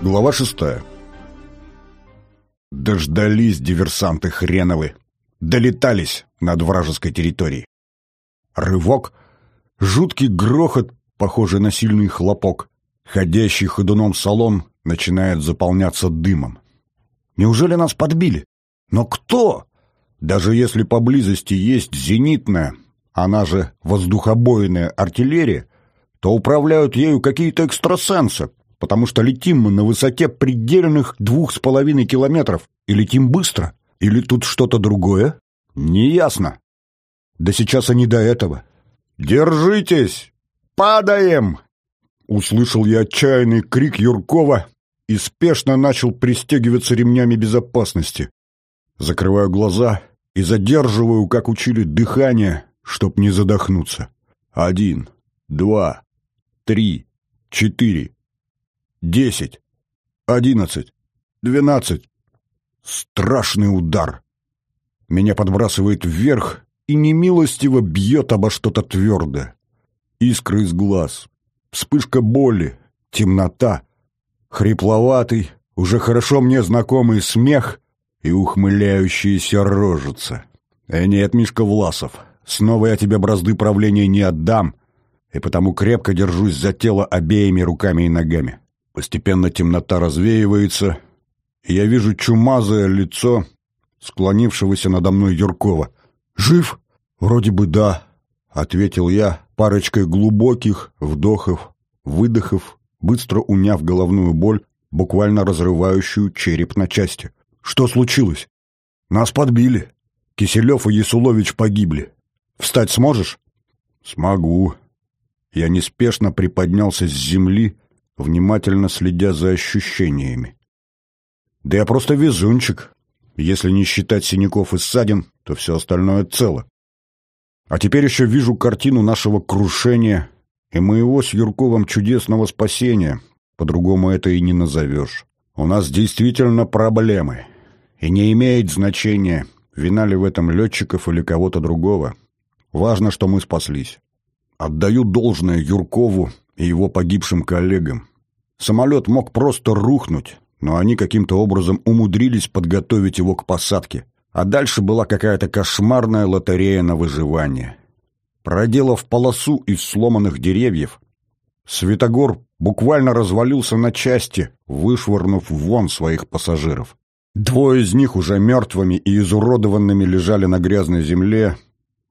Глава шестая. Дождались диверсанты хреновы. Долетались над вражеской территорией. Рывок, жуткий грохот, похожий на сильный хлопок. Ходящий ходуном салон начинает заполняться дымом. Неужели нас подбили? Но кто? Даже если поблизости есть зенитная, она же воздухобойная артиллерия, то управляют ею какие-то экстрасенсы, потому что летим мы на высоте предельных двух с половиной километров, и летим быстро. Или тут что-то другое? Неясно. Да сейчас и не до этого. «Держитесь! Падаем!» Услышал я отчаянный крик Юркова и спешно начал пристегиваться ремнями безопасности. Закрываю глаза и задерживаю, как учили, дыхание, чтоб не задохнуться. Один, два, три, четыре, десять, одиннадцать, двенадцать. Страшный удар. Меня подбрасывает вверх и немилостиво бьет обо что-то твердое. Искры из глаз, вспышка боли, темнота, хрипловатый, уже хорошо мне знакомый смех и ухмыляющаяся рожица. Э, нет, Мишка Власов, снова я тебе бразды правления не отдам, и потому крепко держусь за тело обеими руками и ногами. Постепенно темнота развеивается, и я вижу чумазое лицо склонившегося надо мной Юркова. «Жив?» «Вроде бы да», — ответил я парочкой глубоких вдохов, выдохов, быстро уняв головную боль, буквально разрывающую череп на части. «Что случилось?» «Нас подбили. Киселев и Ясулович погибли. Встать сможешь?» «Смогу». Я неспешно приподнялся с земли, внимательно следя за ощущениями. Да я просто везунчик. Если не считать синяков и ссадин, то все остальное цело. А теперь еще вижу картину нашего крушения и моего с Юрковым чудесного спасения. По-другому это и не назовешь. У нас действительно проблемы. И не имеет значения, вина ли в этом летчиков или кого-то другого. Важно, что мы спаслись. Отдаю должное Юркову и его погибшим коллегам. Самолет мог просто рухнуть, но они каким-то образом умудрились подготовить его к посадке. А дальше была какая-то кошмарная лотерея на выживание. Проделав полосу из сломанных деревьев, Светогор буквально развалился на части, вышвырнув вон своих пассажиров. Двое из них уже мертвыми и изуродованными лежали на грязной земле,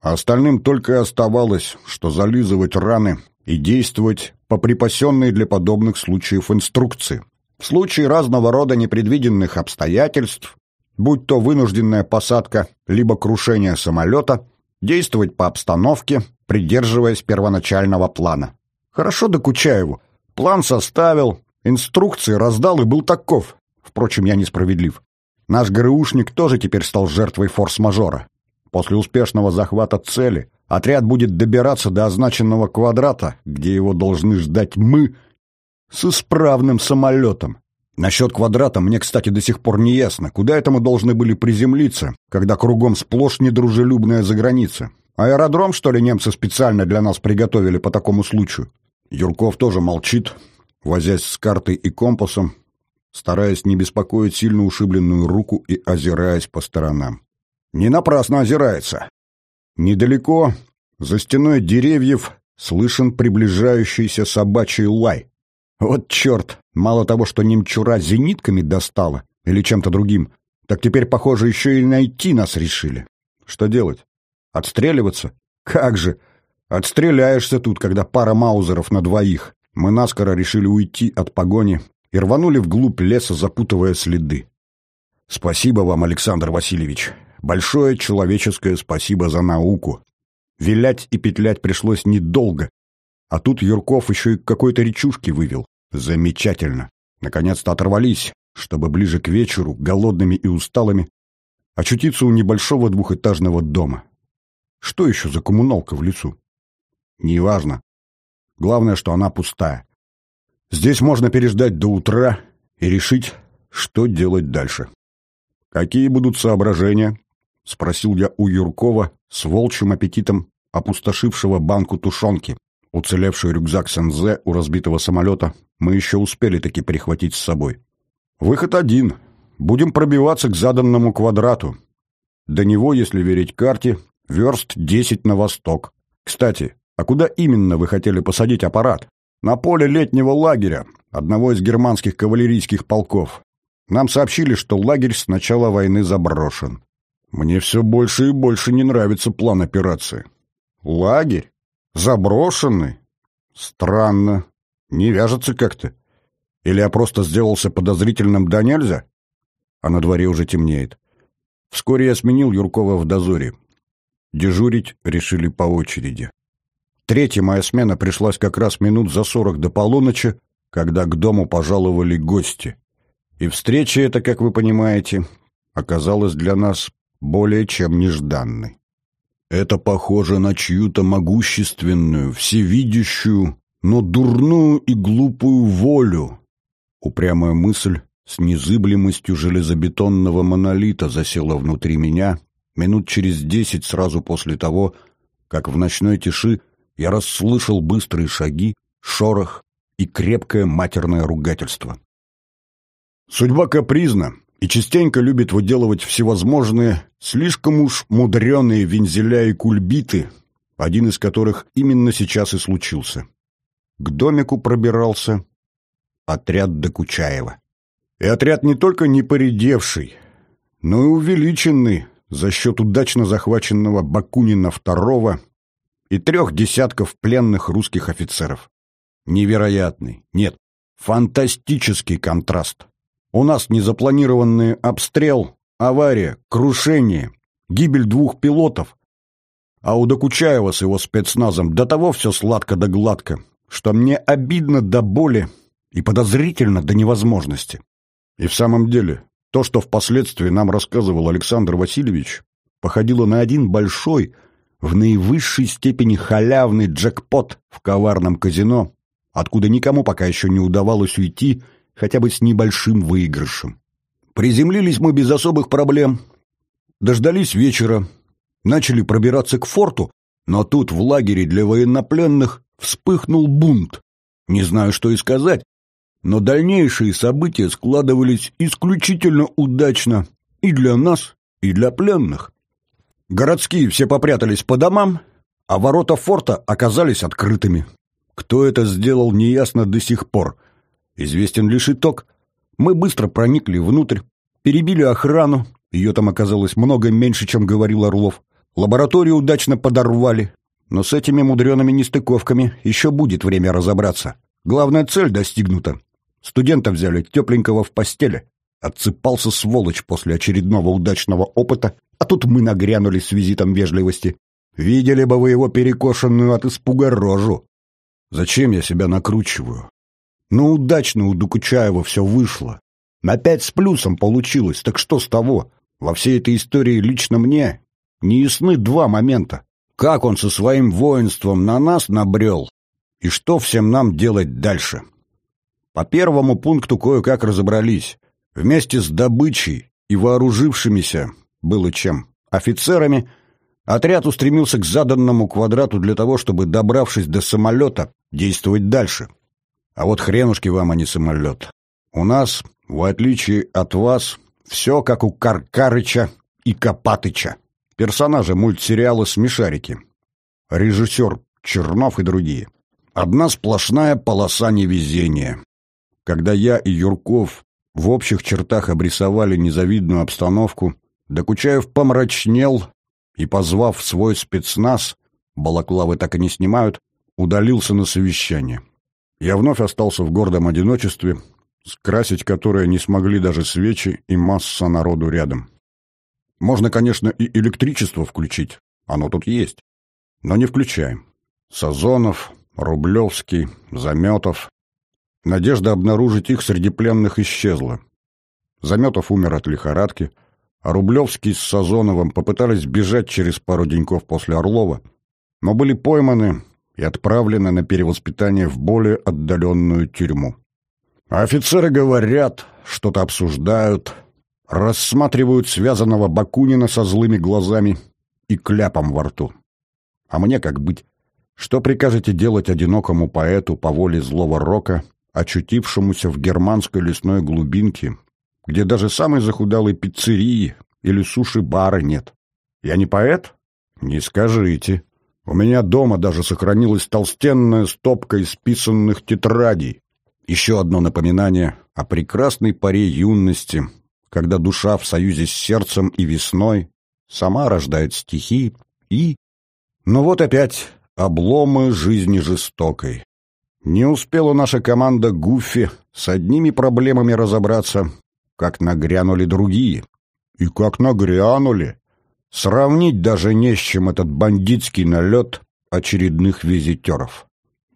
а остальным только и оставалось, что зализывать раны и действовать по припасенной для подобных случаев инструкции. В случае разного рода непредвиденных обстоятельств, будь то вынужденная посадка либо крушение самолета, действовать по обстановке, придерживаясь первоначального плана. Хорошо Докучаеву. План составил, инструкции раздал и был таков. Впрочем, я несправедлив. Наш ГРУшник тоже теперь стал жертвой форс-мажора. После успешного захвата цели отряд будет добираться до означенного квадрата, где его должны ждать мы — с исправным самолетом. Насчет квадрата мне, кстати, до сих пор не ясно, куда это мы должны были приземлиться, когда кругом сплошь недружелюбная заграница. Аэродром, что ли, немцы специально для нас приготовили по такому случаю? Юрков тоже молчит, возясь с картой и компасом, стараясь не беспокоить сильно ушибленную руку и озираясь по сторонам. Не напрасно озирается. Недалеко, за стеной деревьев, слышен приближающийся собачий лай. Вот черт! Мало того, что немчура зенитками достала или чем-то другим, так теперь, похоже, еще и найти нас решили. Что делать? Отстреливаться? Как же! Отстреляешься тут, когда пара маузеров на двоих. Мы наскоро решили уйти от погони и рванули вглубь леса, запутывая следы. Спасибо вам, Александр Васильевич. Большое человеческое спасибо за науку. Вилять и петлять пришлось недолго, а тут Юрков еще и к какой-то речушке вывел. Замечательно. Наконец-то оторвались, чтобы ближе к вечеру, голодными и усталыми, очутиться у небольшого двухэтажного дома. Что еще за коммуналка в лесу? Неважно. Главное, что она пустая. Здесь можно переждать до утра и решить, что делать дальше. «Какие будут соображения?» — спросил я у Юркова с волчьим аппетитом, опустошившего банку тушенки. Уцелевший рюкзак Сензе у разбитого самолета мы еще успели таки перехватить с собой. Выход один. Будем пробиваться к заданному квадрату. До него, если верить карте, верст 10 на восток. Кстати, а куда именно вы хотели посадить аппарат? На поле летнего лагеря, одного из германских кавалерийских полков. Нам сообщили, что лагерь с начала войны заброшен. Мне все больше и больше не нравится план операции. Лагерь? Заброшенный? Странно. Не вяжется как-то. Или я просто сделался подозрительным до нельзя? А на дворе уже темнеет. Вскоре я сменил Юркова в дозоре. Дежурить решили по очереди. Третья моя смена пришлась как раз минут за сорок до полуночи, когда к дому пожаловали гости. И встреча эта, как вы понимаете, оказалась для нас более чем нежданной. Это похоже на чью-то могущественную, всевидящую, но дурную и глупую волю. Упрямая мысль с незыблемостью железобетонного монолита засела внутри меня минут через десять сразу после того, как в ночной тиши я расслышал быстрые шаги, шорох и крепкое матерное ругательство. Судьба капризна и частенько любит выделывать всевозможные, слишком уж мудреные вензеля и кульбиты, один из которых именно сейчас и случился. К домику пробирался отряд Докучаева. И отряд не только не поредевший, но и увеличенный за счет удачно захваченного Бакунина II и трех десятков пленных русских офицеров. Невероятный, нет, фантастический контраст. У нас незапланированный обстрел, авария, крушение, гибель двух пилотов, а у Докучаева с его спецназом до того все сладко да гладко, что мне обидно до боли и подозрительно до невозможности. И в самом деле, то, что впоследствии нам рассказывал Александр Васильевич, походило на один большой, в наивысшей степени халявный джекпот в коварном казино, откуда никому пока еще не удавалось уйти хотя бы с небольшим выигрышем. Приземлились мы без особых проблем, дождались вечера, начали пробираться к форту, но тут в лагере для военнопленных вспыхнул бунт. Не знаю, что и сказать, но дальнейшие события складывались исключительно удачно и для нас, и для пленных. Городские все попрятались по домам, а ворота форта оказались открытыми. Кто это сделал, неясно до сих пор. Известен лишь итог. Мы быстро проникли внутрь, перебили охрану, ее там оказалось много меньше, чем говорил Орлов. Лабораторию удачно подорвали, но с этими мудреными нестыковками еще будет время разобраться. Главная цель достигнута. Студента взяли тепленького в постели. Отсыпался сволочь после очередного удачного опыта, а тут мы нагрянули с визитом вежливости. Видели бы вы его перекошенную от испуга рожу. Зачем я себя накручиваю? Ну, удачно у Докучаева все вышло. На пять с плюсом получилось, так что с того? Во всей этой истории лично мне не ясны два момента. Как он со своим воинством на нас набрел? И что всем нам делать дальше? По первому пункту кое-как разобрались. Вместе с добычей и вооружившимися, было чем, офицерами, отряд устремился к заданному квадрату для того, чтобы, добравшись до самолета, действовать дальше. А вот хренушки вам, а не самолет. У нас, в отличие от вас, все как у Каркарыча и Копатыча. Персонажи мультсериала «Смешарики». Режиссер Чернов и другие. Одна сплошная полоса невезения. Когда я и Юрков в общих чертах обрисовали незавидную обстановку, Докучаев помрачнел и, позвав свой спецназ, балаклавы так и не снимают, удалился на совещание. Я вновь остался в гордом одиночестве, скрасить которое не смогли даже свечи и масса народу рядом. Можно, конечно, и электричество включить, оно тут есть, но не включаем. Сазонов, Рублевский, Заметов, Надежда обнаружить их среди пленных исчезла. Заметов умер от лихорадки, а Рублевский с Сазоновым попытались бежать через пару деньков после Орлова, но были пойманы и отправлены на перевоспитание в более отдаленную тюрьму. Офицеры говорят, что-то обсуждают, рассматривают связанного Бакунина со злыми глазами и кляпом во рту. А мне как быть? Что прикажете делать одинокому поэту по воле злого рока, очутившемуся в германской лесной глубинке, где даже самой захудалой пиццерии или суши-бара нет? Я не поэт? Не скажите. У меня дома даже сохранилась толстенная стопка исписанных тетрадей. Еще одно напоминание о прекрасной паре юности, когда душа в союзе с сердцем и весной сама рождает стихи и... Ну вот опять обломы жизни жестокой. Не успела наша команда Гуффи с одними проблемами разобраться, как нагрянули другие. И как нагрянули! Сравнить даже не с чем этот бандитский налет очередных визитеров.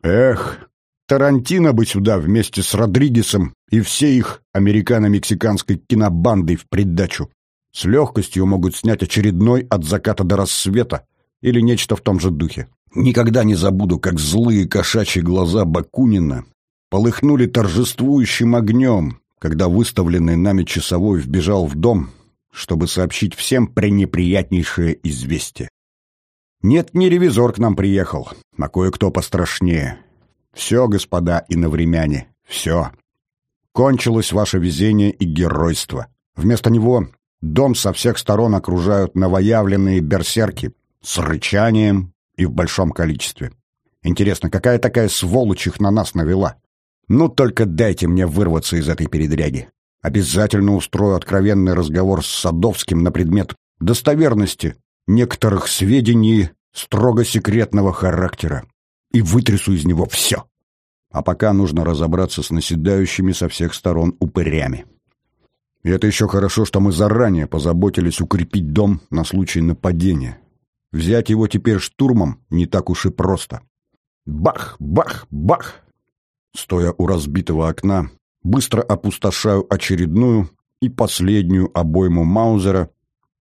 Эх, Тарантино бы сюда вместе с Родригесом и всей их американо-мексиканской кинобандой в придачу. С легкостью могут снять очередной «От заката до рассвета» или нечто в том же духе. Никогда не забуду, как злые кошачьи глаза Бакунина полыхнули торжествующим огнем, когда выставленный нами часовой вбежал в дом, чтобы сообщить всем пренеприятнейшее известие. Нет, не ревизор к нам приехал, а кое-кто пострашнее. Все, господа иновремяне, все. Кончилось ваше везение и геройство. Вместо него дом со всех сторон окружают новоявленные берсерки с рычанием и в большом количестве. Интересно, какая такая сволочь их на нас навела? Ну, только дайте мне вырваться из этой передряги. Обязательно устрою откровенный разговор с Садовским на предмет достоверности некоторых сведений строго секретного характера и вытрясу из него все. А пока нужно разобраться с наседающими со всех сторон упырями. И это еще хорошо, что мы заранее позаботились укрепить дом на случай нападения. Взять его теперь штурмом не так уж и просто. Бах, бах, бах! Стоя у разбитого окна, быстро опустошаю очередную и последнюю обойму Маузера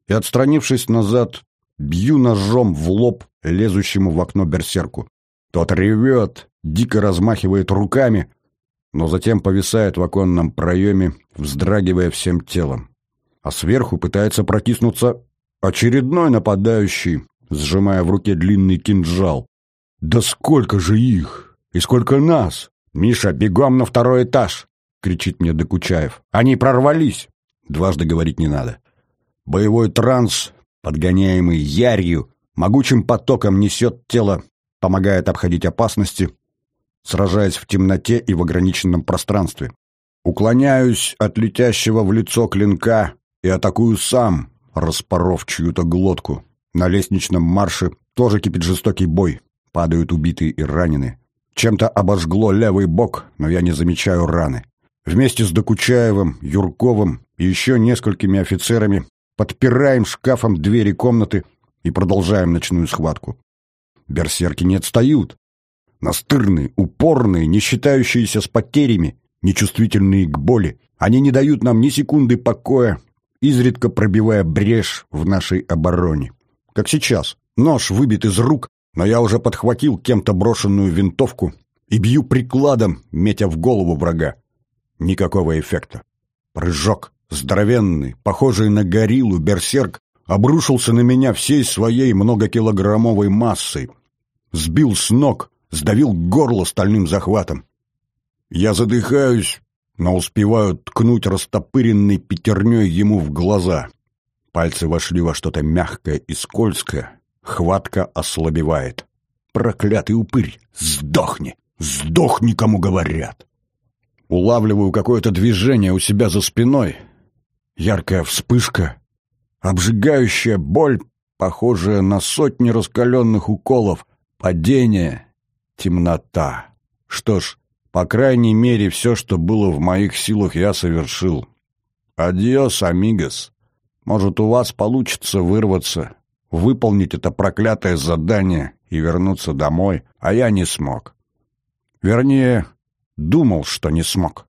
и, отстранившись назад, бью ножом в лоб лезущему в окно берсерку. Тот ревет, дико размахивает руками, но затем повисает в оконном проеме, вздрагивая всем телом. А сверху пытается протиснуться очередной нападающий, сжимая в руке длинный кинжал. «Да сколько же их! И сколько нас! Миша, бегом на второй этаж!» — кричит мне Докучаев. «Они прорвались!» Дважды говорить не надо. Боевой транс, подгоняемый ярью, могучим потоком несет тело помогает обходить опасности, сражаясь в темноте и в ограниченном пространстве. Уклоняюсь от летящего в лицо клинка и атакую сам, распоров чью-то глотку. На лестничном марше тоже кипит жестокий бой. Падают убитые и раненые. Чем-то обожгло левый бок, но я не замечаю раны. Вместе с Докучаевым, Юрковым и еще несколькими офицерами подпираем шкафом двери комнаты и продолжаем ночную схватку. Берсерки не отстают. Настырные, упорные, не считающиеся с потерями, нечувствительные к боли. Они не дают нам ни секунды покоя, изредка пробивая брешь в нашей обороне. Как сейчас. Нож выбит из рук, но я уже подхватил кем-то брошенную винтовку и бью прикладом, метя в голову врага. Никакого эффекта. Прыжок, здоровенный, похожий на гориллу, берсерк, обрушился на меня всей своей многокилограммовой массой, сбил с ног, сдавил горло стальным захватом. Я задыхаюсь, но успеваю ткнуть растопыренной пятерней ему в глаза. Пальцы вошли во что-то мягкое и скользкое, хватка ослабевает. Проклятый упырь! Сдохни! Сдохни, кому говорят! Улавливаю какое-то движение у себя за спиной. Яркая вспышка, обжигающая боль, похожая на сотни раскаленных уколов, Падение, темнота. Что ж, по крайней мере, все, что было в моих силах, я совершил. Адьос, амигос. Может, у вас получится вырваться, выполнить это проклятое задание и вернуться домой, а я не смог. Вернее, думал, что не смог.